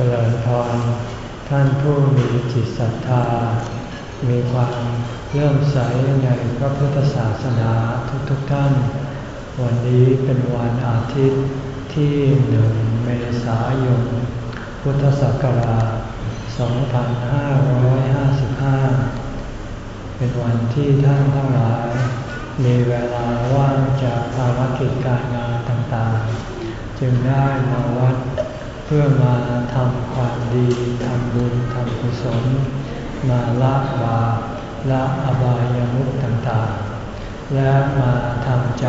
เจริญพรท่านผู้มีจิตศรัทธา มีความเลื่อมใสในพระพุทธศาสนาทุกๆทท่าน วันนี้เป็นวันอาทิตย์ที่หนึ่งเมษายน พุทธศักราช 2555 เป็นวันที่ท่านทั้งหลาย มีเวลาว่างจากภารกิจการงานต่างๆ จึงได้มาวัด เพื่อมาทำความดีทำบุญทำกุศล มาละบาปละอบายามุขต่างๆ และมาทำใจ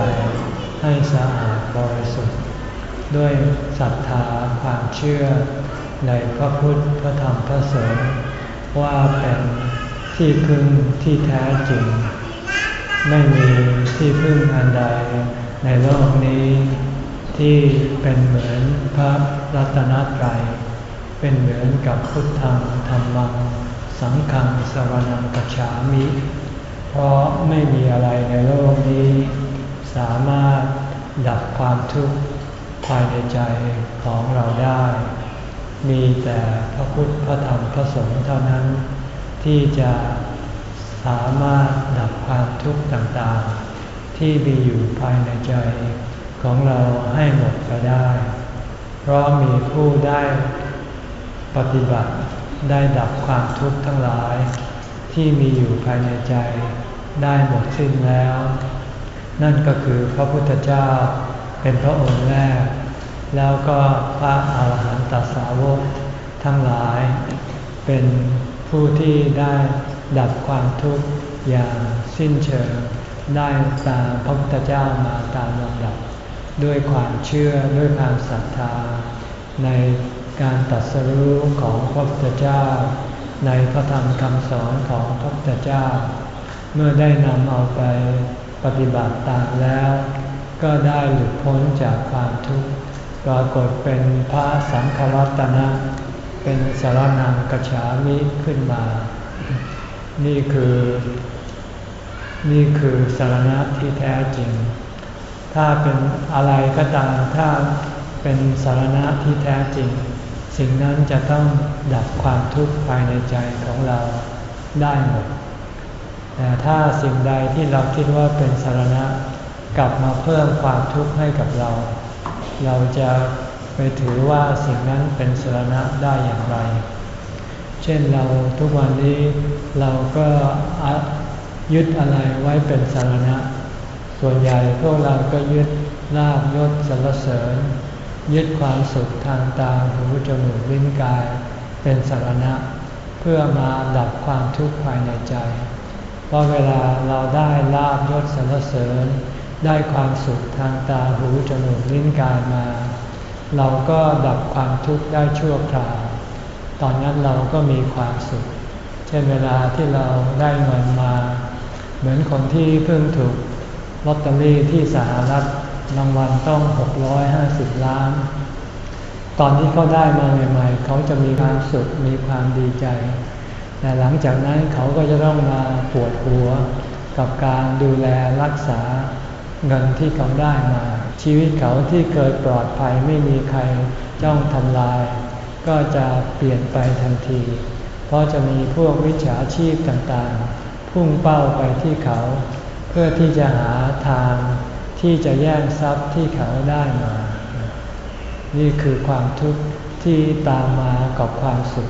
ให้สะอาดบริสุทธิ์ ด้วยศรัทธาความเชื่อในพระพุทธพระธรรมพระสงฆ์ว่าเป็นที่พึ่งที่แท้จริง ไม่มีที่พึ่งอันใดในโลกนี้ ที่เป็นเหมือนพระรัตนตรัย เป็นเหมือนกับพุทธังธรรมัง สังฆังสรนังกัจฉามิ เพราะไม่มีอะไรในโลกนี้ สามารถดับความทุกข์ภายในใจของเราได้ มีแต่พระพุทธพระธรรมพระสงฆ์เท่านั้น ที่จะสามารถดับความทุกข์ต่างๆ ที่มีอยู่ภายในใจ ของเราให้หมดไปได้ เพราะมีผู้ได้ปฏิบัติได้ดับความทุกข์ทั้งหลาย ที่มีอยู่ภายในใจได้หมดสิ้นแล้ว นั่นก็คือพระพุทธเจ้าเป็นพระองค์แรก แล้วก็พระอาหารหันตสาวกทั้งหลาย เป็นผู้ที่ได้ดับความทุกข์อย่างสิ้นเชิงได้ตามพระพุทธเจ้ามาตามลำดับ ด้วยความเชื่อด้วยความศรัทธา ในการตัดสรู้ของพระพุทธเจ้า ในพระธรรมคำสอนของพระพุทธเจ้า เมื่อได้นำเอาไปปฏิบัติตามแล้ว ก็ได้หลุดพ้นจากความทุกข์ปรากฏเป็นพระสังฆรัตนะ เป็นสารนังกฉามิขึ้นมา นี่คือ นี่คือสารณะที่แท้จริง ถ้าเป็นอะไรก็ตามถ้าเป็นสารณะที่แท้จริง สิ่งนั้นจะต้องดับความทุกข์ภายในใจของเราได้หมด แต่ถ้าสิ่งใดที่เราคิดว่าเป็นสารณะกลับมาเพิ่มความทุกข์ให้กับเรา เราจะไปถือว่าสิ่งนั้นเป็นสารณะได้อย่างไร เช่นเราทุกวันนี้เราก็ยึดอะไรไว้เป็นสารณะ ส่วนใหญ่พวกเราก็ยึดลาบยศสรรเสริญ ยึดความสุขทางตาหูจมูกลิ้นกาย เป็นสารณะ เพื่อมาดับความทุกข์ภายในใจ เพราะเวลาเราได้ลาบยศสรรเสริญ ได้ความสุขทางตาหูจมูกลิ้นกายมา เราก็ดับความทุกข์ได้ชั่วคราว ตอนนั้นเราก็มีความสุข เช่นเวลาที่เราได้เงินมา เหมือนคนที่เพิ่งถูก ลอตเตอรี่ที่สหรัฐรางวัลต้อง 650 ล้าน ตอนที่เขาได้มาใหม่ๆ เขาจะมีความสุขมีความดีใจ แต่หลังจากนั้นเขาก็จะต้องมาปวดหัว กับการดูแลรักษาเงินที่เขาได้มา ชีวิตเขาที่เคยปลอดภัยไม่มีใครจ้องทำลาย ก็จะเปลี่ยนไปทันที เพราะจะมีพวกวิชาชีพต่างๆ พุ่งเป้าไปที่เขา เพื่อที่จะหาทางที่จะแย่งทรัพย์ที่เขาได้มา นี่คือความทุกข์ที่ตามมากับความสุข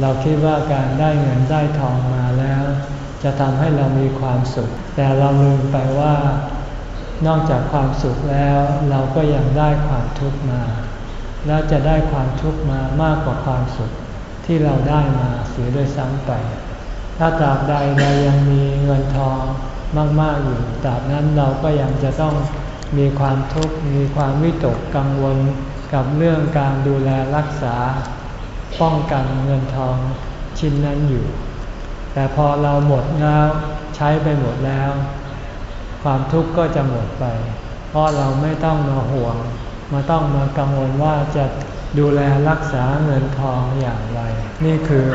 เราคิดว่าการได้เงินได้ทองมาแล้ว จะทำให้เรามีความสุข แต่เราลืมไปว่า นอกจากความสุขแล้วเราก็ยังได้ความทุกข์มา และจะได้ความทุกข์มามากกว่าความสุขที่เราได้มาเสียด้วยซ้ำไป ถ้าตราบใดเรายังมีเงินทอง มาก ๆ อยู่ตราบนั้นเราก็ยังจะต้องมีความทุกข์มีความวิตกกังวลกับเรื่องการดูแลรักษา ป้องกันเงินทองชิ้นนั้นอยู่ แต่พอเราหมดแล้วใช้ไปหมดแล้ว ความทุกข์ก็จะหมดไป เพราะเราไม่ต้องมาห่วง มาต้องมากังวลว่าจะดูแลรักษาเงินทองอย่างไร นี่คือ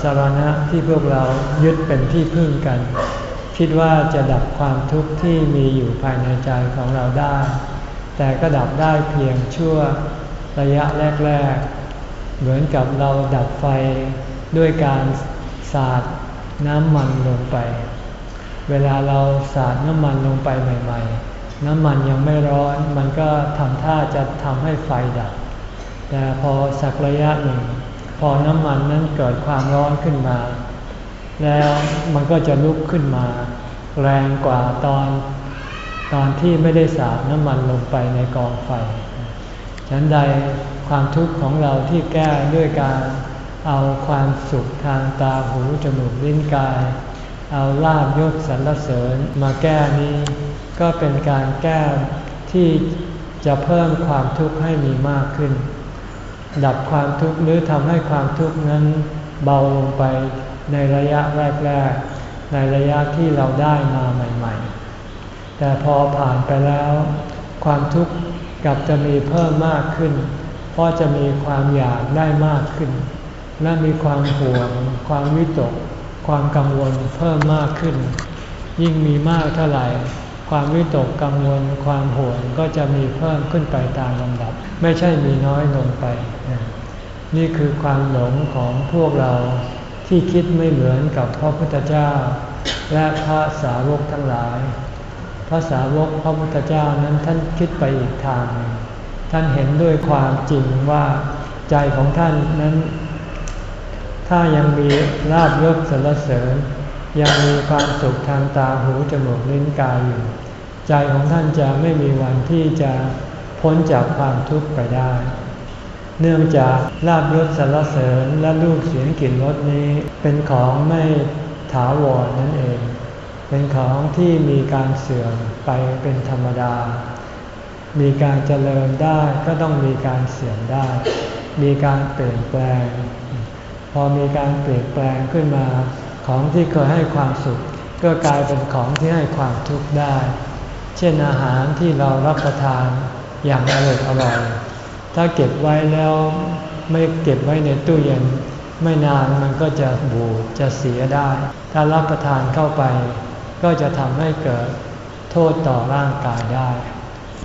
สารณะที่พวกเรายึดเป็นที่พึ่งกัน คิดว่าจะดับความทุกข์ที่มีอยู่ภายในใจของเราได้ แต่ก็ดับได้เพียงชั่วระยะแรก ๆ เหมือนกับเราดับไฟด้วยการสาดน้ำมันลงไป เวลาเราสาดน้ำมันลงไปใหม่ ๆ น้ำมันยังไม่ร้อน มันก็ทำท่าจะทำให้ไฟดับ แต่พอสักระยะหนึ่ง อน้ำมันนั้นเกิดความร้อนขึ้นมา แล้วมันก็จะลุกขึ้นมา แรงกว่าตอนตอนที่ไม่ได้สาดน้ำมันลงไปในกองไฟ ฉันใดความทุกข์ของเราที่แก้ด้วยการเอาความสุขทางตาหูจมูกลิ้นกาย เอาลาบยศสรรเสริญมาแก้นี้ ก็เป็นการแก้ที่จะเพิ่มความทุกข์ให้มีมากขึ้น ดับความทุกข์หรือทำให้ความทุกข์นั้นเบาลงไปในระยะแรกๆ ในระยะที่เราได้มาใหม่ๆ แต่พอผ่านไปแล้ว ความทุกข์กลับจะมีเพิ่มมากขึ้น เพราะจะมีความอยากได้มากขึ้น และมีความห่วง ความวิตก ความกังวลเพิ่มมากขึ้น ยิ่งมีมากเท่าไหร่ ความวิตกกังวล ความห่วงก็จะมีเพิ่มขึ้นไปตามลำดับ ไม่ใช่มีน้อยลงไป นี่คือความหลงของพวกเราที่คิดไม่เหมือนกับพระพุทธเจ้า และพระสาวกทั้งหลาย พระสาวกพระพุทธเจ้านั้นท่านคิดไปอีกทาง ท่านเห็นด้วยความจริงว่าใจของท่านนั้น ถ้ายังมีลาบยศสรรเสริญ ยังมีความสุขทางตาหูจมูกลิ้นกายอยู่ ใจของท่านจะไม่มีวันที่จะพ้นจากความทุกข์ไปได้ เนื่องจากลาบยศสรรเสริญและรูปเสียงกลิ่นรสนี้ เป็นของไม่ถาวรนั่นเอง เป็นของที่มีการเสื่อมไปเป็นธรรมดา มีการเจริญได้ก็ต้องมีการเสื่อมได้ มีการเปลี่ยนแปลง พอมีการเปลี่ยนแปลงขึ้นมา ของที่เคยให้ความสุข ก็กลายเป็นของที่ให้ความทุกข์ได้ เช่นอาหารที่เรารับประทานอย่างอร่อยอร่อย ถ้าเก็บไว้แล้วไม่เก็บไว้ในตู้เย็น ไม่นานมันก็จะบูดจะเสียได้ ถ้ารับประทานเข้าไป ก็จะทำให้เกิดโทษต่อร่างกายได้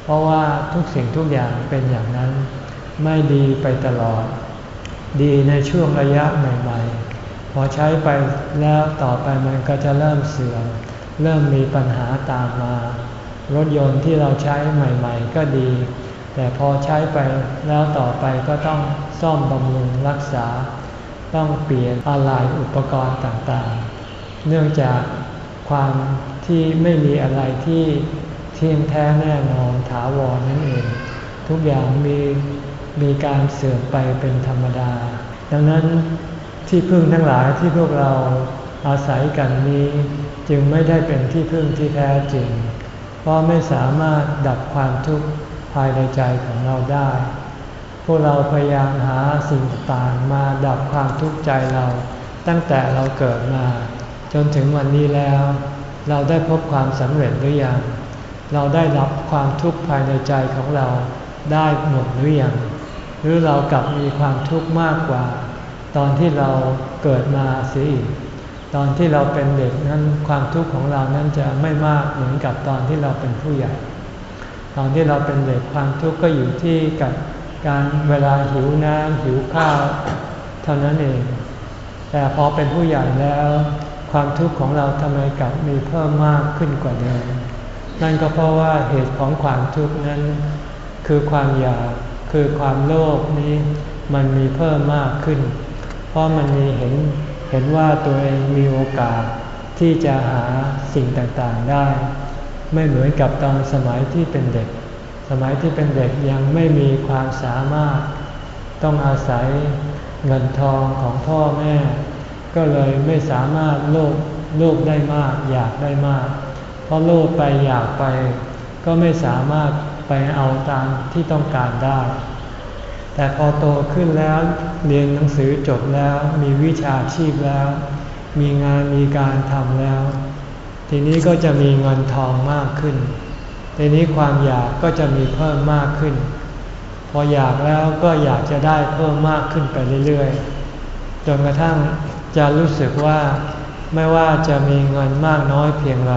เพราะว่าทุกสิ่งทุกอย่างเป็นอย่างนั้น ไม่ดีไปตลอด ดีในช่วงระยะใหม่ๆ พอใช้ไปแล้วต่อไปมันก็จะเริ่มเสื่อมเริ่มมีปัญหาตามมา รถยนต์ที่เราใช้ใหม่ ๆ ก็ดี แต่พอใช้ไปแล้วต่อไปก็ต้องซ่อมบำรุงรักษา ต้องเปลี่ยนอะไรอุปกรณ์ต่างๆ เนื่องจากความที่ไม่มีอะไรที่เที่ยงแท้แน่นอนถาวรนั่นเอง ทุกอย่างมีมีการเสื่อมไปเป็นธรรมดา ดังนั้นที่พึ่งทั้งหลายที่พวกเราอาศัยกันนี้จึงไม่ได้เป็นที่พึ่งที่แท้จริง เพราะไม่สามารถดับความทุกข์ ภายในใจของเราได้ พวกเราพยายามหาสิ่งต่างมาดับความทุกข์ใจเรา ตั้งแต่เราเกิดมา จนถึงวันนี้แล้ว เราได้พบความสำเร็จหรือยัง เราได้รับความทุกข์ภายในใจของเราได้หมดหรือยัง หรือเรากลับมีความทุกข์มากกว่า ตอนที่เราเกิดมาเสียอีกตอนที่เราเป็นเด็กนั้นความทุกข์ของเรานั้นจะไม่มากเหมือนกับตอนที่เราเป็นผู้ใหญ่ อนที่เราเป็นเด็กความทุกข์ก็อยู่ที่กับการเวลาหิวน้ำหิวข้าวเท่านั้นเอง แต่พอเป็นผู้ใหญ่แล้ว ความทุกข์ของเราทำไมกลับมีเพิ่มมากขึ้นกว่าเดิมนั่นก็เพราะว่าเหตุของความทุกข์นั้น คือความอยากคือความโลภนี้มันมีเพิ่มมากขึ้น เพราะมันมีเห็นเห็นว่าตัวเองมีโอกาสที่จะหาสิ่งต่างๆได้ ไม่เหมือนกับตอนสมัยที่เป็นเด็ก สมัยที่เป็นเด็กยังไม่มีความสามารถ ต้องอาศัยเงินทองของพ่อแม่ ก็เลยไม่สามารถโลภโลภได้มาก อยากได้มาก เพราะโลภไปอยากไป ก็ไม่สามารถไปเอาตามที่ต้องการได้ แต่พอโตขึ้นแล้วเรียนหนังสือจบแล้วมีวิชาชีพแล้ว มีงานมีการทำแล้ว ทีนี้ก็จะมีเงินทองมากขึ้น ทีนี้ความอยากก็จะมีเพิ่มมากขึ้น พออยากแล้วก็อยากจะได้เพิ่มมากขึ้นไปเรื่อยๆ จนกระทั่งจะรู้สึกว่าไม่ว่าจะมีเงินมากน้อยเพียงไร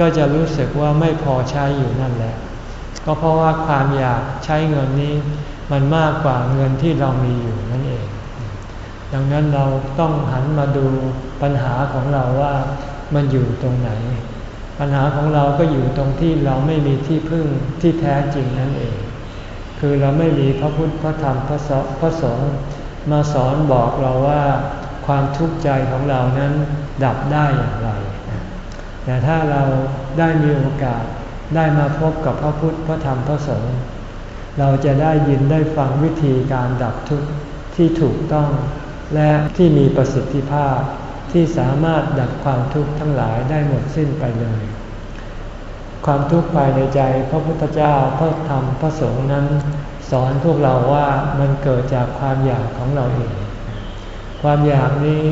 ก็จะรู้สึกว่าไม่พอใช้อยู่นั่นแหละ ก็เพราะว่าความอยากใช้เงินนี้ มันมากกว่าเงินที่เรามีอยู่นั่นเอง ดังนั้นเราต้องหันมาดูปัญหาของเราว่า มันอยู่ตรงไหน ปัญหาของเราก็อยู่ตรงที่เราไม่มีที่พึ่งที่แท้จริงนั่นเอง คือเราไม่มีพระพุทธพระธรรมพระสงฆ์มาสอนบอกเราว่าความทุกข์ใจของเรานั้นดับได้อย่างไร แต่ถ้าเราได้มีโอกาสได้มาพบกับพระพุทธพระธรรมพระสงฆ์เราจะได้ยินได้ฟังวิธีการดับทุกข์ที่ถูกต้องและที่มีประสิทธิภาพ ที่สามารถดับความทุกข์ทั้งหลายได้หมดสิ้นไปเลย ความทุกข์ภายในใจพระพุทธเจ้าพระธรรมพระสงฆ์นั้น สอนพวกเราว่ามันเกิดจากความอยากของเราเอง ความอยากนี้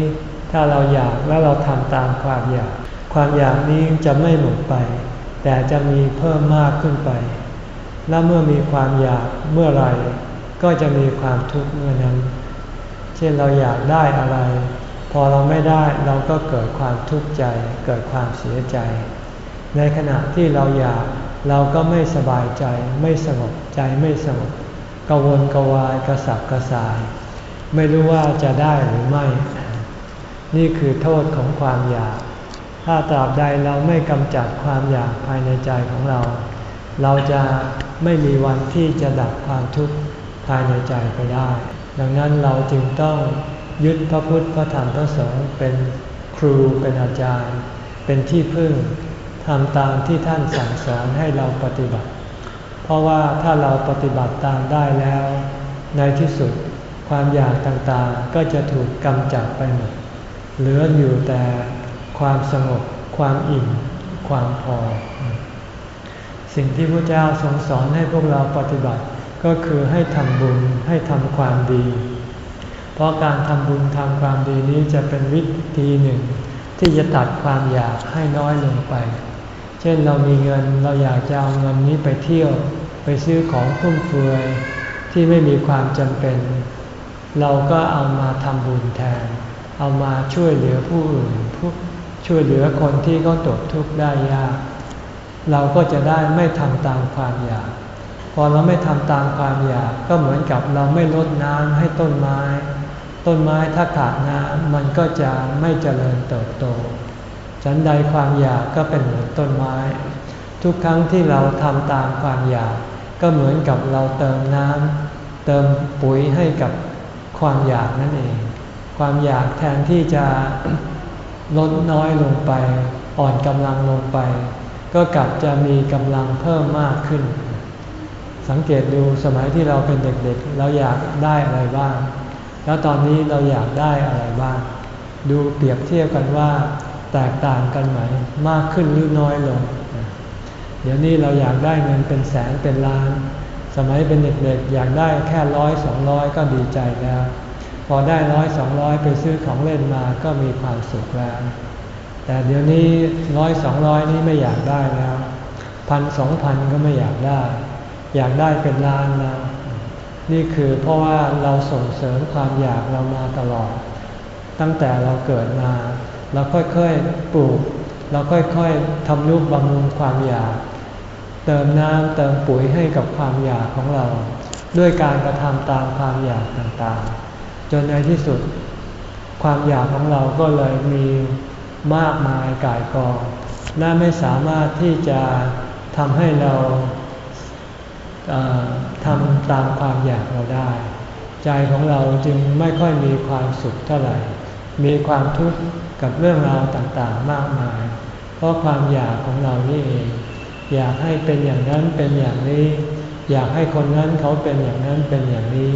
ถ้าเราอยากแล้วเราทำตามความอยาก ความอยากนี้จะไม่หมดไป แต่จะมีเพิ่มมากขึ้นไป และเมื่อมีความอยากเมื่อไรก็จะมีความทุกข์เมื่อนั้น เช่นเราอยากได้อะไร พอเราไม่ได้เราก็เกิดความทุกข์ใจ เกิดความเสียใจ ในขณะที่เราอยากเราก็ไม่สบายใจ ไม่สงบใจไม่สงบกวนกวายกระสับกระส่าย ไม่รู้ว่าจะได้หรือไม่ นี่คือโทษของความอยาก ถ้าตราบใดเราไม่กำจัดความอยากภายในใจของเรา เราจะไม่มีวันที่จะดับความทุกข์ภายในใจไปได้ ดังนั้นเราจึงต้อง ยึดพระพุทธพระธรรมพระสงฆ์เป็นครูเป็นอาจารย์ เป็นที่พึ่งทำตามที่ท่านสั่งสอนให้เราปฏิบัติ เพราะว่าถ้าเราปฏิบัติตามได้แล้ว ในที่สุดความอยากต่างๆ ก็จะถูกกำจัดไปหมด เหลืออยู่แต่ความสงบ ความอิ่ม ความพอ สิ่งที่พระเจ้าทรงสอนให้พวกเราปฏิบัติ ก็คือให้ทำบุญให้ทำความดี เพราะการทำบุญทำความดีนี้จะเป็นวิธีหนึ่ง ที่จะตัดความอยากให้น้อยลงไป เช่นเรามีเงินเราอยากจะเอาเงินนี้ไปเที่ยว ไปซื้อของฟุ่มเฟือยที่ไม่มีความจำเป็น เราก็เอามาทำบุญแทน เอามาช่วยเหลือผู้อื่นผู้ช่วยเหลือคนที่เขาตกทุกข์ได้ยาก เราก็จะได้ไม่ทำตามความอยาก พอเราไม่ทำตามความอยากก็เหมือนกับเราไม่ลดน้ำให้ต้นไม้ ต้นไม้ถ้าขาดน้ำมันก็จะไม่เจริญเติบโต ฉันใดความอยากก็เป็นเหมือนต้นไม้ ทุกครั้งที่เราทำตามความอยาก ก็เหมือนกับเราเติมน้ำเติมปุ๋ยให้กับความอยากนั่นเอง ความอยากแทนที่จะลดน้อยลงไป อ่อนกำลังลงไป ก็กลับจะมีกำลังเพิ่มมากขึ้น สังเกตดูสมัยที่เราเป็นเด็กๆ เราอยากได้อะไรบ้าง แล้วตอนนี้เราอยากได้อะไรบ้าง ดูเปรียบเทียบกันว่า แตกต่างกันไหมมากขึ้นหรือน้อยลง เดี๋ยวนี้เราอยากได้เงินเป็นแสนเป็นล้าน สมัยเป็นเด็กๆอยากได้แค่ร้อยสองร้อยก็ดีใจแล้ว พอได้ร้อยสองร้อยไปซื้อของเล่นมาก็มีความสุขแล้ว แต่เดี๋ยวนี้ร้อยสองร้อยนี้ไม่อยากได้แล้วพันสองพันก็ไม่อยากได้ อยากได้เป็นล้านแล้ว นี่คือเพราะว่าเราส่งเสริมความอยากเรามาตลอด ตั้งแต่เราเกิดมา เราค่อยๆปลูก เราค่อยๆทำนุบำรุงความอยาก เติมน้ำเติมปุ๋ยให้กับความอยากของเรา ด้วยการกระทำตามความอยากต่างๆ จนในที่สุด ความอยากของเราก็เลยมีมากมายกายกอง และไม่สามารถที่จะทำให้เรา ทำตามความอยากเราได้ ใจของเราจึงไม่ค่อยมีความสุขเท่าไหร่ มีความทุกข์กับเรื่องราวต่างๆมากมาย เพราะความอยากของเรานี่เอง อยากให้เป็นอย่างนั้นเป็นอย่างนี้ อยากให้คนนั้นเขาเป็นอย่างนั้นเป็นอย่างนี้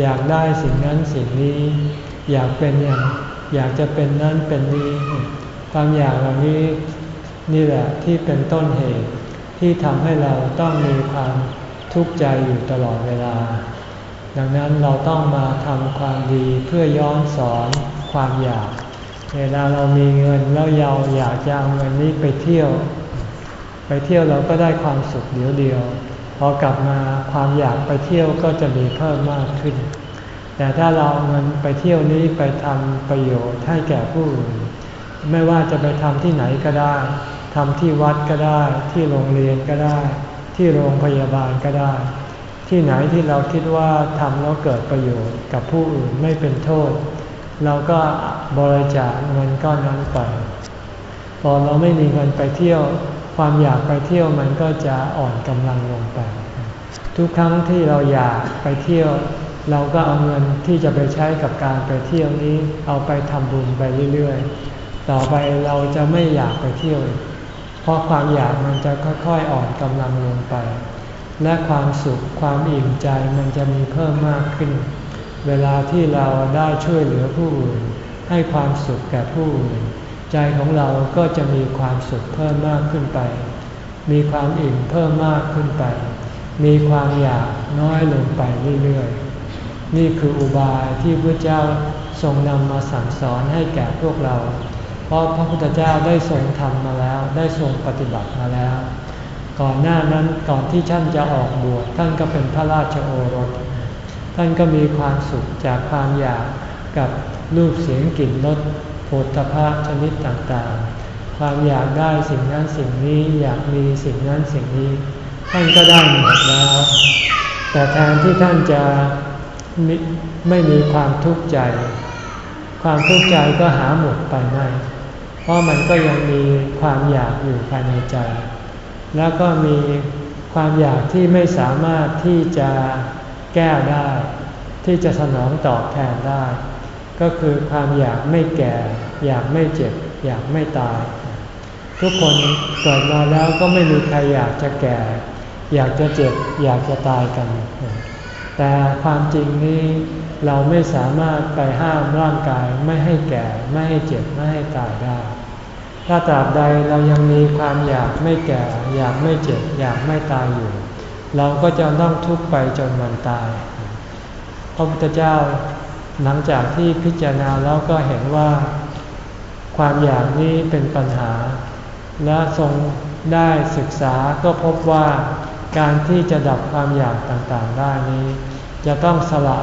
อยากได้สิ่งนั้นสิ่งนี้ อยากเป็นอย่างอยากจะเป็นนั้นเป็นนี้ ความอยากเหล่านี้นี่แหละที่เป็นต้นเหตุที่ทำให้เราต้องมีความ ทุกข์ใจอยู่ตลอดเวลา ดังนั้นเราต้องมาทำความดีเพื่อย้อนสอนความอยาก เวลาเรามีเงินแล้วเราอยากจะเอาเงินนี้ไปเที่ยว ไปเที่ยวเราก็ได้ความสุขเดียวเดียวพอกลับมาความอยากไปเที่ยวก็จะมีเพิ่มมากขึ้น แต่ถ้าเราเอาเงินไปเที่ยวนี้ไปทำประโยชน์ให้แก่ผู้อื่นไม่ว่าจะไปทำที่ไหนก็ได้ทำที่วัดก็ได้ ที่โรงเรียนก็ได้ ที่โรงพยาบาลก็ได้ ที่ไหนที่เราคิดว่าทำแล้วเกิดประโยชน์กับผู้อื่นไม่เป็นโทษ เราก็บริจาคเงินก้อนนั้นไปพอเราไม่มีเงินไปเที่ยว ความอยากไปเที่ยวมันก็จะอ่อนกำลังลงไป ทุกครั้งที่เราอยากไปเที่ยว เราก็เอาเงินที่จะไปใช้กับการไปเที่ยวนี้ เอาไปทำบุญไปเรื่อยๆ ต่อไปเราจะไม่อยากไปเที่ยว เพราะความอยากมันจะค่อยๆอ่อนกำลังลงไป และความสุขความอิ่มใจมันจะมีเพิ่มมากขึ้น เวลาที่เราได้ช่วยเหลือผู้อื่น ให้ความสุขแก่ผู้อื่น ใจของเราก็จะมีความสุขเพิ่มมากขึ้นไป มีความอิ่มเพิ่มมากขึ้นไป มีความอยากน้อยลงไปเรื่อยๆ นี่คืออุบายที่พระเจ้าทรงนำมาสั่งสอนให้แก่พวกเรา เพราะพระพุทธเจ้าได้ทรงทำมาแล้ว ได้ทรงปฏิบัติมาแล้ว ก่อนหน้านั้นก่อนที่ท่านจะออกบวชท่านก็เป็นพระราชโอรส ท่านก็มีความสุขจากความอยากกับรูปเสียงกลิ่นรสโผฏฐะชนิดต่างๆ ความอยากได้สิ่งนั้นสิ่งนี้อยากมีสิ่งนั้นสิ่งนี้ ท่านก็ได้หมดแล้ว แต่แทนที่ท่านจะไม่มีความทุกข์ใจ ความทุกข์ใจก็หาหมดไปไม่ เพราะมันก็ยังมีความอยากอยู่ภายในใจ แล้วก็มีความอยากที่ไม่สามารถที่จะแก้ได้ ที่จะสนองตอบแทนได้ ก็คือความอยากไม่แก่ อยากไม่เจ็บ อยากไม่ตาย ทุกคนเกิดมาแล้วก็ไม่มีใครอยากจะแก่ อยากจะเจ็บ อยากจะตายกัน แต่ความจริงนี้เราไม่สามารถไปห้ามร่างกายไม่ให้แก่ ไม่ให้เจ็บ ไม่ให้ตายได้ ถ้าตราบใดเรายังมีความอยากไม่แก่ อยากไม่เจ็บ อยากไม่ตายอยู่ เราก็จะต้องทุกข์ไปจนวันตาย พระพุทธเจ้าหลังจากที่พิจารณาแล้วก็เห็นว่า ความอยากนี้เป็นปัญหา และทรงได้ศึกษาก็พบว่าการที่จะดับความอยากต่างๆได้นี้ จะต้องสละ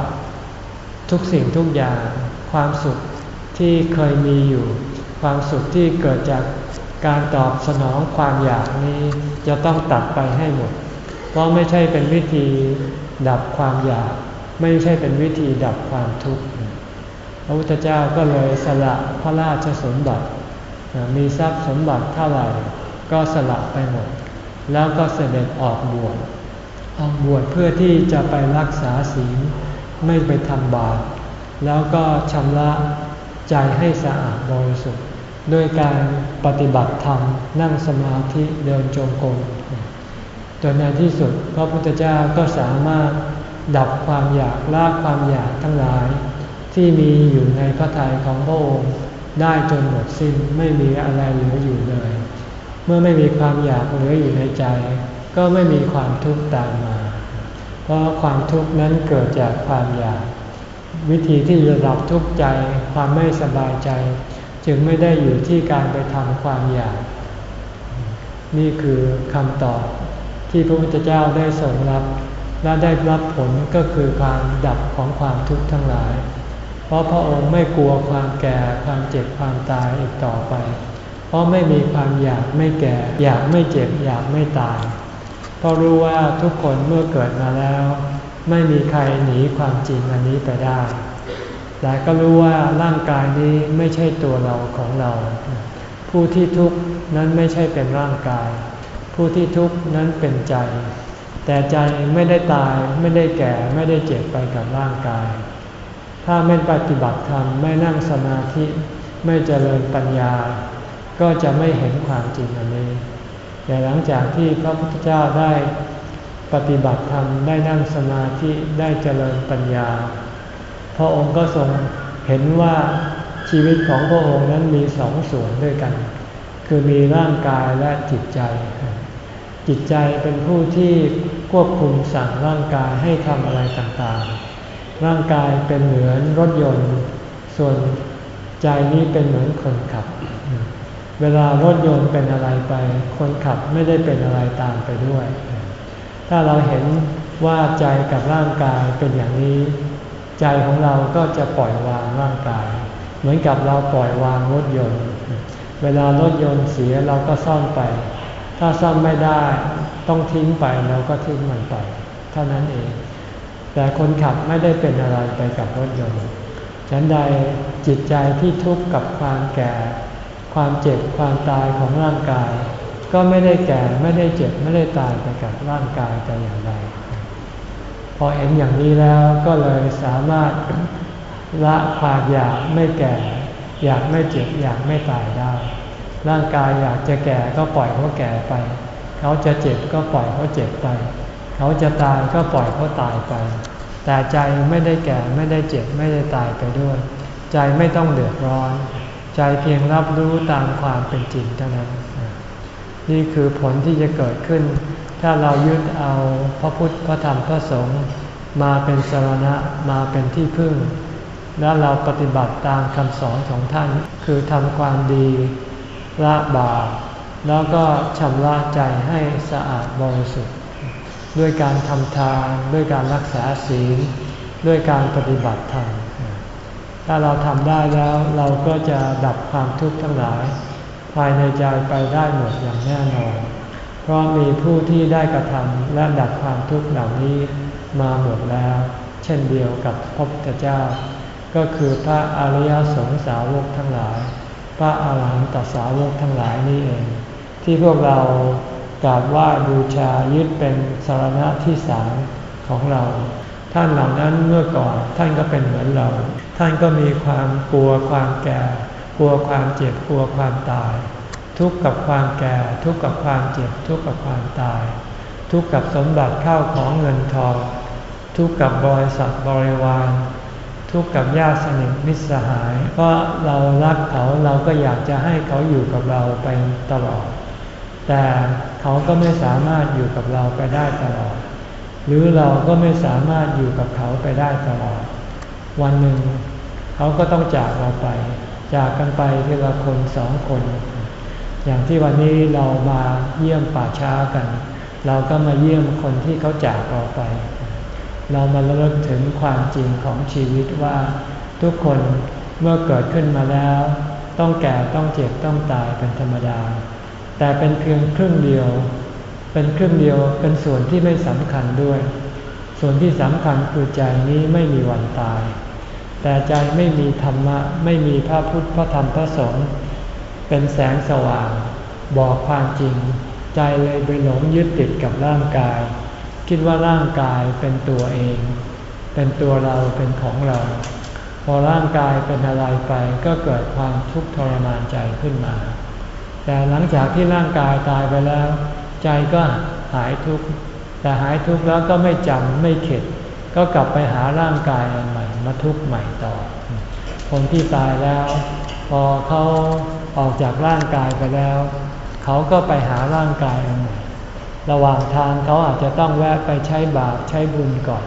ทุกสิ่งทุกอย่างความสุขที่เคยมีอยู่ ความสุขที่เกิดจากการตอบสนองความอยากนี้จะต้องตัดไปให้หมด เพราะไม่ใช่เป็นวิธีดับความอยาก ไม่ใช่เป็นวิธีดับความทุกข์ พระพุทธเจ้าก็เลยสละพระราชสมบัติ มีทรัพย์สมบัติเท่าไหร่ ก็สละไปหมด แล้วก็เสด็จออกบวช ออกบวชเพื่อที่จะไปรักษาศีล ไม่ไปทำบาป แล้วก็ชำระใจให้สะอาดบริสุทธิ์ ด้วยการปฏิบัติธรรมนั่งสมาธิเดินจงกรมจนในที่สุดพระพุทธเจ้าก็สามารถดับความอยากละความอยากทั้งหลาย ที่มีอยู่ในพระทัยของพระองค์ได้จนหมดสิ้นไม่มีอะไรเหลืออยู่เลย เมื่อไม่มีความอยากเหลืออยู่ในใจ ก็ไม่มีความทุกข์ตามมา เพราะความทุกข์นั้นเกิดจากความอยาก วิธีที่จะดับทุกข์ใจความไม่สบายใจ จึงไม่ได้อยู่ที่การไปทำความอยาก นี่คือคำตอบที่พระพุทธเจ้าได้ทรงรับ และได้รับผลก็คือความดับของความทุกข์ทั้งหลาย เพราะพระองค์ไม่กลัวความแก่ความเจ็บความตายอีกต่อไป เพราะไม่มีความอยากไม่แก่ อยากไม่เจ็บอยากไม่ตาย เพราะรู้ว่าทุกคนเมื่อเกิดมาแล้ว ไม่มีใครหนีความจริงอันนี้ไปได้ แต่ก็รู้ว่าร่างกายนี้ไม่ใช่ตัวเราของเรา ผู้ที่ทุกข์นั้นไม่ใช่เป็นร่างกาย ผู้ที่ทุกข์นั้นเป็นใจ แต่ใจไม่ได้ตายไม่ได้แก่ไม่ได้เจ็บไปกับร่างกาย ถ้าไม่ปฏิบัติธรรมไม่นั่งสมาธิไม่เจริญปัญญา ก็จะไม่เห็นความจริงอันนี้แต่หลังจากที่พระพุทธเจ้าได้ปฏิบัติธรรมได้นั่งสมาธิได้เจริญปัญญา ระองค์ก็ทรงเห็นว่าชีวิตของพระองค์นั้นมีสองส่วนด้วยกัน คือมีร่างกายและจิตใจ จิตใจเป็นผู้ที่ควบคุมสั่งร่างกายให้ทำอะไรต่างๆ ร่างกายเป็นเหมือนรถยนต์ ส่วนใจนี้เป็นเหมือนคนขับ เวลารถยนต์เป็นอะไรไป คนขับไม่ได้เป็นอะไรตามไปด้วย ถ้าเราเห็นว่าใจกับร่างกายเป็นอย่างนี้ ใจของเราก็จะปล่อยวางร่างกาย เหมือนกับเราปล่อยวางรถยนต์ เวลารถยนต์เสียเราก็ซ่อมไป ถ้าซ่อมไม่ได้ต้องทิ้งไปแล้วก็ทิ้งมันไป เท่านั้นเอง แต่คนขับไม่ได้เป็นอะไรไปกับรถยนต์ฉันใดจิตใจที่ทุกข์กับความแก่ ความเจ็บความตายของร่างกาย ก็ไม่ได้แก่ไม่ได้เจ็บไม่ได้ตายไปกับร่างกายแต่อย่างใด อเห็นอย่างนี้แล้วก็เลยสามารถละความอยากไม่แก่ อยากไม่เจ็บอยากไม่ตายได้ ร่างกายอยากจะแก่ก็ปล่อยเขาแก่ไป เขาจะเจ็บก็ปล่อยเขาเจ็บไป เขาจะตายก็ปล่อยเขาตายไป แต่ใจไม่ได้แก่ไม่ได้เจ็บไม่ได้ตายไปด้วย ใจไม่ต้องเดือดร้อน ใจเพียงรับรู้ตามความเป็นจริงเท่านั้น นี่คือผลที่จะเกิดขึ้น ถ้าเรายึดเอาพระพุทธพระธรรมพระสงฆ์มาเป็นสารณะมาเป็นที่พึ่ง แล้วเราปฏิบัติตามคำสอนของท่าน คือทำความดีละบาปแล้วก็ชำระใจให้สะอาดบริสุทธิ์ด้วยการทำทานด้วยการรักษาศีลด้วยการปฏิบัติธรรมถ้าเราทำได้แล้วเราก็จะดับความทุกข์ทั้งหลาย ภายในใจไปได้หมดอย่างแน่นอน เพราะมีผู้ที่ได้กระทำและดับความทุกข์เหล่านี้มาหมดแล้ว เช่นเดียวกับพระพุทธเจ้า ก็คือพระอริยสงสาวกทั้งหลาย พระอาหารหันตสาวกทั้งหลายนี่เอง ที่พวกเรากราบไหว้บูชายึดเป็นสารณะที่สามของเรา ท่านเหล่านั้นเมื่อก่อนท่านก็เป็นเหมือนเรา ท่านก็มีความกลัวความแก่ กลัวความเจ็บกลัวความตาย ทุกข์กับความแก่ ทุกข์กับความเจ็บ ทุกข์กับความตาย ทุกข์กับสมบัติเข้าของเงินทอง ทุกข์กับบริษัทบริวาร ทุกข์กับญาติสนิทมิตรสหาย เพราะเรารักเขาเราก็อยากจะให้เขาอยู่กับเราไปตลอด แต่เขาก็ไม่สามารถอยู่กับเราไปได้ตลอด หรือเราก็ไม่สามารถอยู่กับเขาไปได้ตลอด วันหนึ่ง เขาก็ต้องจากเราไป จากกันไปทีละคนสองคน อย่างที่วันนี้เรามาเยี่ยมป่าช้ากัน เราก็มาเยี่ยมคนที่เขาจากเราไป เรามาระลึกถึงความจริงของชีวิตว่า ทุกคนเมื่อเกิดขึ้นมาแล้ว ต้องแก่ต้องเจ็บต้องตายเป็นธรรมดา แต่เป็นเพียงครึ่งเดียว เป็นครึ่งเดียวเป็นส่วนที่ไม่สำคัญด้วย ส่วนที่สำคัญคือใจนี้ไม่มีวันตาย แต่ใจไม่มีธรรมะไม่มีพระพุทธพระธรรมพระสงฆ์ เป็นแสงสว่าง บอกความจริง ใจเลยไปหลงยึดติดกับร่างกาย คิดว่าร่างกายเป็นตัวเอง เป็นตัวเราเป็นของเรา พอร่างกายเป็นอะไรไปก็เกิดความทุกข์ทรมานใจขึ้นมา แต่หลังจากที่ร่างกายตายไปแล้ว ใจก็หายทุกข์แต่หายทุกข์แล้วก็ไม่จำไม่เข็ด ก็กลับไปหาร่างกายอันใหม่มาทุกข์ใหม่ต่อ คนที่ตายแล้ว พอเขา ออกจากร่างกายไปแล้ว เขาก็ไปหาร่างกายอันใหม่ระหว่างทางเขาอาจจะต้องแวะไปใช้บาปใช้บุญก่อน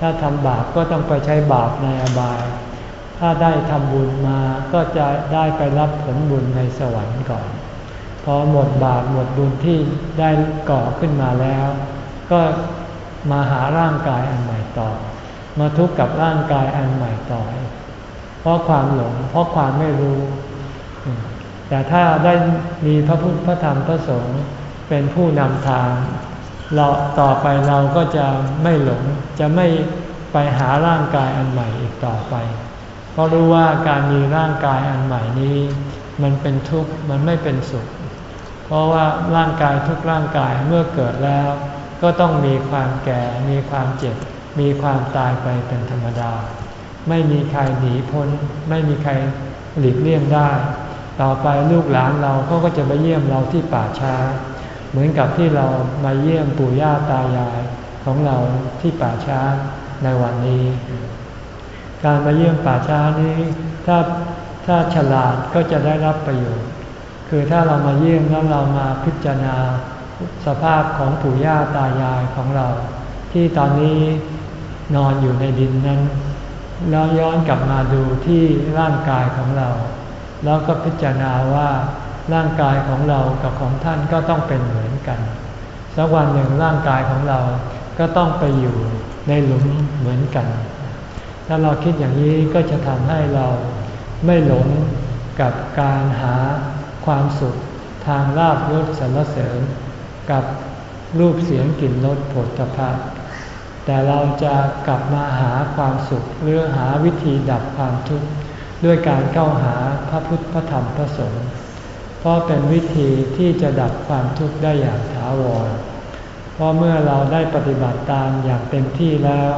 ถ้าทำบาปก็ต้องไปใช้บาปในอบาย ถ้าได้ทำบุญมาก็จะได้ไปรับผลบุญในสวรรค์ก่อน พอหมดบาปหมดบุญที่ได้ก่อขึ้นมาแล้ว ก็มาหาร่างกายอันใหม่ต่อ มาทุกข์กับร่างกายอันใหม่ต่อ เพราะความหลง เพราะความไม่รู้ แต่ถ้าได้มีพระพุทธพระธรรมพระสงฆ์เป็นผู้นำทาง เราต่อไปเราก็จะไม่หลงจะไม่ไปหาร่างกายอันใหม่อีกต่อไป เพราะรู้ว่าการมีร่างกายอันใหม่นี้ มันเป็นทุกข์มันไม่เป็นสุข เพราะว่าร่างกายทุกร่างกายเมื่อเกิดแล้ว ก็ต้องมีความแก่มีความเจ็บ มีความตายไปเป็นธรรมดา ไม่มีใครหนีพ้น ไม่มีใครหลีกเลี่ยงได้ ต่อไปลูกหลานเราเขาก็จะไปเยี่ยมเราที่ป่าช้า เหมือนกับที่เรามาเยี่ยมปู่ย่าตายายของเราที่ป่าช้าในวันนี้ การมาเยี่ยมป่าช้านี้ ถ้าถ้าฉลาดก็จะได้รับประโยชน์ คือถ้าเรามาเยี่ยมแล้วเรามาพิจารณาสภาพของปู่ย่าตายายของเรา ที่ตอนนี้นอนอยู่ในดินนั้น แล้วย้อนกลับมาดูที่ร่างกายของเรา แล้วก็พิจารณาว่าร่างกายของเรากับของท่านก็ต้องเป็นเหมือนกัน สักวันหนึ่งร่างกายของเราก็ต้องไปอยู่ในหลุมเหมือนกัน ถ้าเราคิดอย่างนี้ก็จะทำให้เราไม่หลงกับการหาความสุขทางลาบยศสรรเสริญ กับรูปเสียงกลิ่นรสผลตภะแต่เราจะกลับมาหาความสุขหรือหาวิธีดับความทุกข์ ด้วยการเข้าหาพระพุทธพระธรรมพระสงฆ์เพราะเป็นวิธีที่จะดับความทุกข์ได้อย่างถาวร เพราะเมื่อเราได้ปฏิบัติตามอย่างเต็มที่แล้ว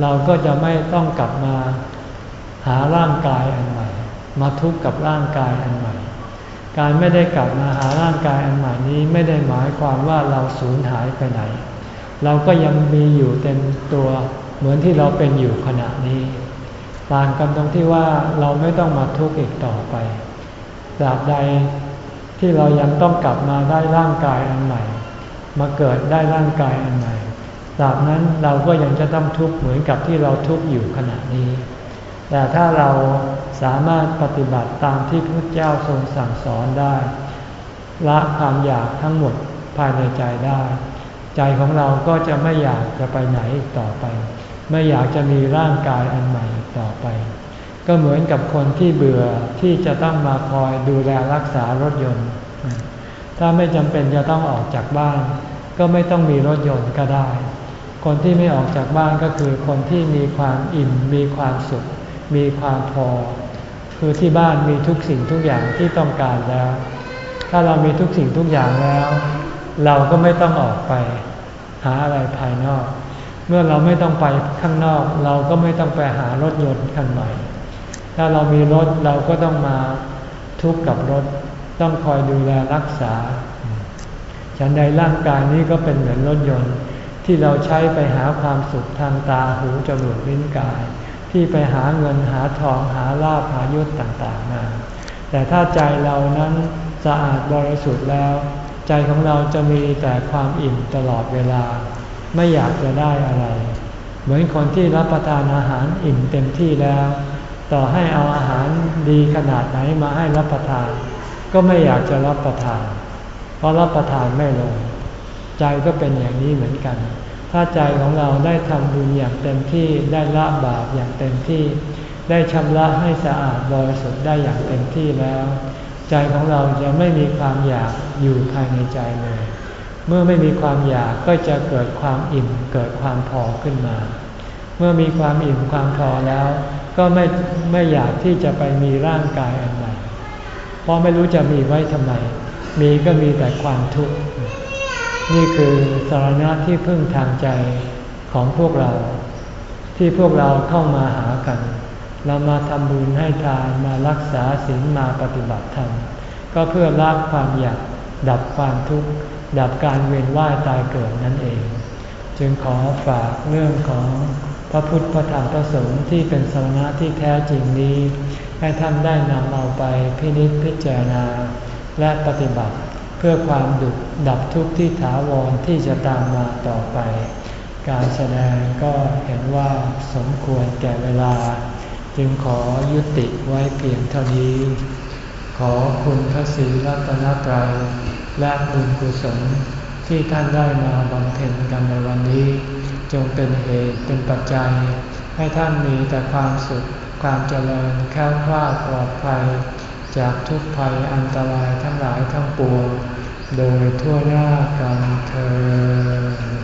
เราก็จะไม่ต้องกลับมาหาร่างกายอันใหม่ มาทุกข์กับร่างกายอันใหม่ การไม่ได้กลับมาหาร่างกายอันใหม่นี้ไม่ได้หมายความว่าเราสูญหายไปไหน เราก็ยังมีอยู่เต็มตัวเหมือนที่เราเป็นอยู่ขณะนี้ ต่างกันตรงที่ว่าเราไม่ต้องมาทุกข์อีกต่อไปตราบใดที่เรายังต้องกลับมาได้ร่างกายอันใหม่ มาเกิดได้ร่างกายอันใหม่ตราบนั้นเราก็ยังจะต้องทุกข์เหมือนกับที่เราทุกข์อยู่ขณะนี้ แต่ถ้าเราสามารถปฏิบัติตามที่พระเจ้าทรงสั่งสอนได้ ละความอยากทั้งหมดภายในใจได้ ใจของเราก็จะไม่อยากจะไปไหนอีกต่อไป ไม่อยากจะมีร่างกายอันใหม่ต่อไป ก็เหมือนกับคนที่เบื่อที่จะต้องมาคอยดูแลรักษารถยนต์ ถ้าไม่จำเป็นจะต้องออกจากบ้าน ก็ไม่ต้องมีรถยนต์ก็ได้ คนที่ไม่ออกจากบ้านก็คือคนที่มีความอิ่มมีความสุข มีความพอ คือที่บ้านมีทุกสิ่งทุกอย่างที่ต้องการแล้ว ถ้าเรามีทุกสิ่งทุกอย่างแล้ว เราก็ไม่ต้องออกไป หาอะไรภายนอก เมื่อเราไม่ต้องไปข้างนอก เราก็ไม่ต้องไปหารถยนต์คันใหม่ ถ้าเรามีรถเราก็ต้องมาทุกข์กับรถ ต้องคอยดูแลรักษา ฉันใดร่างกายนี้ก็เป็นเหมือนรถยนต์ ที่เราใช้ไปหาความสุขทางตาหูจมูกลิ้นกาย ที่ไปหาเงินหาทองหาลาภหายศต่างๆมา แต่ถ้าใจเรานั้นสะอาดบริสุทธิ์แล้ว ใจของเราจะมีแต่ความอิ่มตลอดเวลา ไม่อยากจะได้อะไร เหมือนคนที่รับประทานอาหารอิ่มเต็มที่แล้ว ต่อให้เอาอาหารดีขนาดไหนมาให้รับประทาน ก็ไม่อยากจะรับประทาน เพราะรับประทานไม่ลง ใจก็เป็นอย่างนี้เหมือนกัน ถ้าใจของเราได้ทำบุญอย่างเต็มที่ได้ละบาปอย่างเต็มที่ ได้ชำระให้สะอาดบริสุทธิ์ได้อย่างเต็มที่แล้ว ใจของเราจะไม่มีความอยากอยู่ภายในใจเลย เมื่อไม่มีความอยากก็จะเกิดความอิ่มเกิดความพอขึ้นมา เมื่อมีความอิ่มความพอแล้ว ก็ไม่ไม่อยากที่จะไปมีร่างกายอันใหม่เพราะไม่รู้จะมีไว้ทำไม มีก็มีแต่ความทุกข์ นี่คือสารณะที่พึ่งทางใจของพวกเรา ที่พวกเราเข้ามาหากัน เรามาทำบุญให้ทานมารักษาศีลมาปฏิบัติธรรม ก็เพื่อละความอยากดับความทุกข์ ดับการเวียนว่ายตายเกิดนั่นเอง จึงขอฝากเรื่องของพระพุทธพระธรรมพระสงฆ์ที่เป็นสาระที่แท้จริงนี้ ให้ท่านได้นำเอาไปพินิจพิจารณา และปฏิบัติเพื่อความดุดับทุกข์ที่ถาวรที่จะตามมาต่อไป การแสดงก็เห็นว่าสมควรแก่เวลา จึงขอยุติไว้เพียงเท่านี้ ขอคุณพระศรีรัตนตรัย และบุญกุศลที่ท่านได้มาบำเพ็ญกันในวันนี้ จงเป็นเหตุเป็นปัจจัย ให้ท่านมีแต่ความสุขความเจริญแค้วคลาดปลอดภัย จากทุกภัยอันตรายทั้งหลายทั้งปวงโดยทั่วหน้ากันเธอ